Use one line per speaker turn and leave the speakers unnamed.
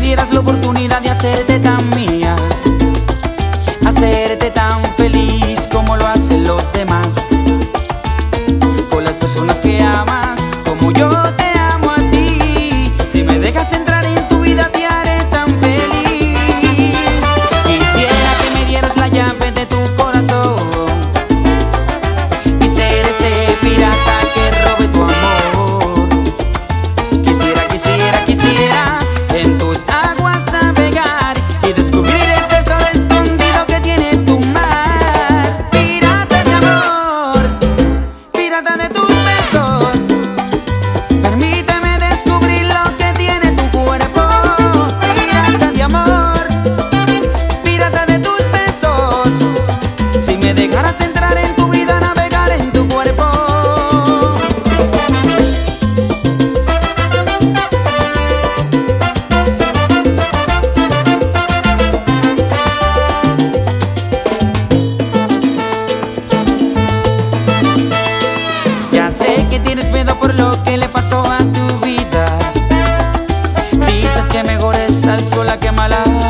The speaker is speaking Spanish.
dieras la oportunidad de hacerte tan mía. dejaras entrar en tu vida, navegar en tu cuerpo. Ya sé que tienes miedo por lo que le pasó a tu vida. Dices que mejor es estar sola que mala.